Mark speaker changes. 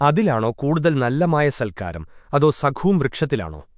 Speaker 1: അതിലാണോ കൂടുതൽ നല്ലമായ സൽക്കാരം? അതോ സഖൂം വൃക്ഷത്തിലാണോ?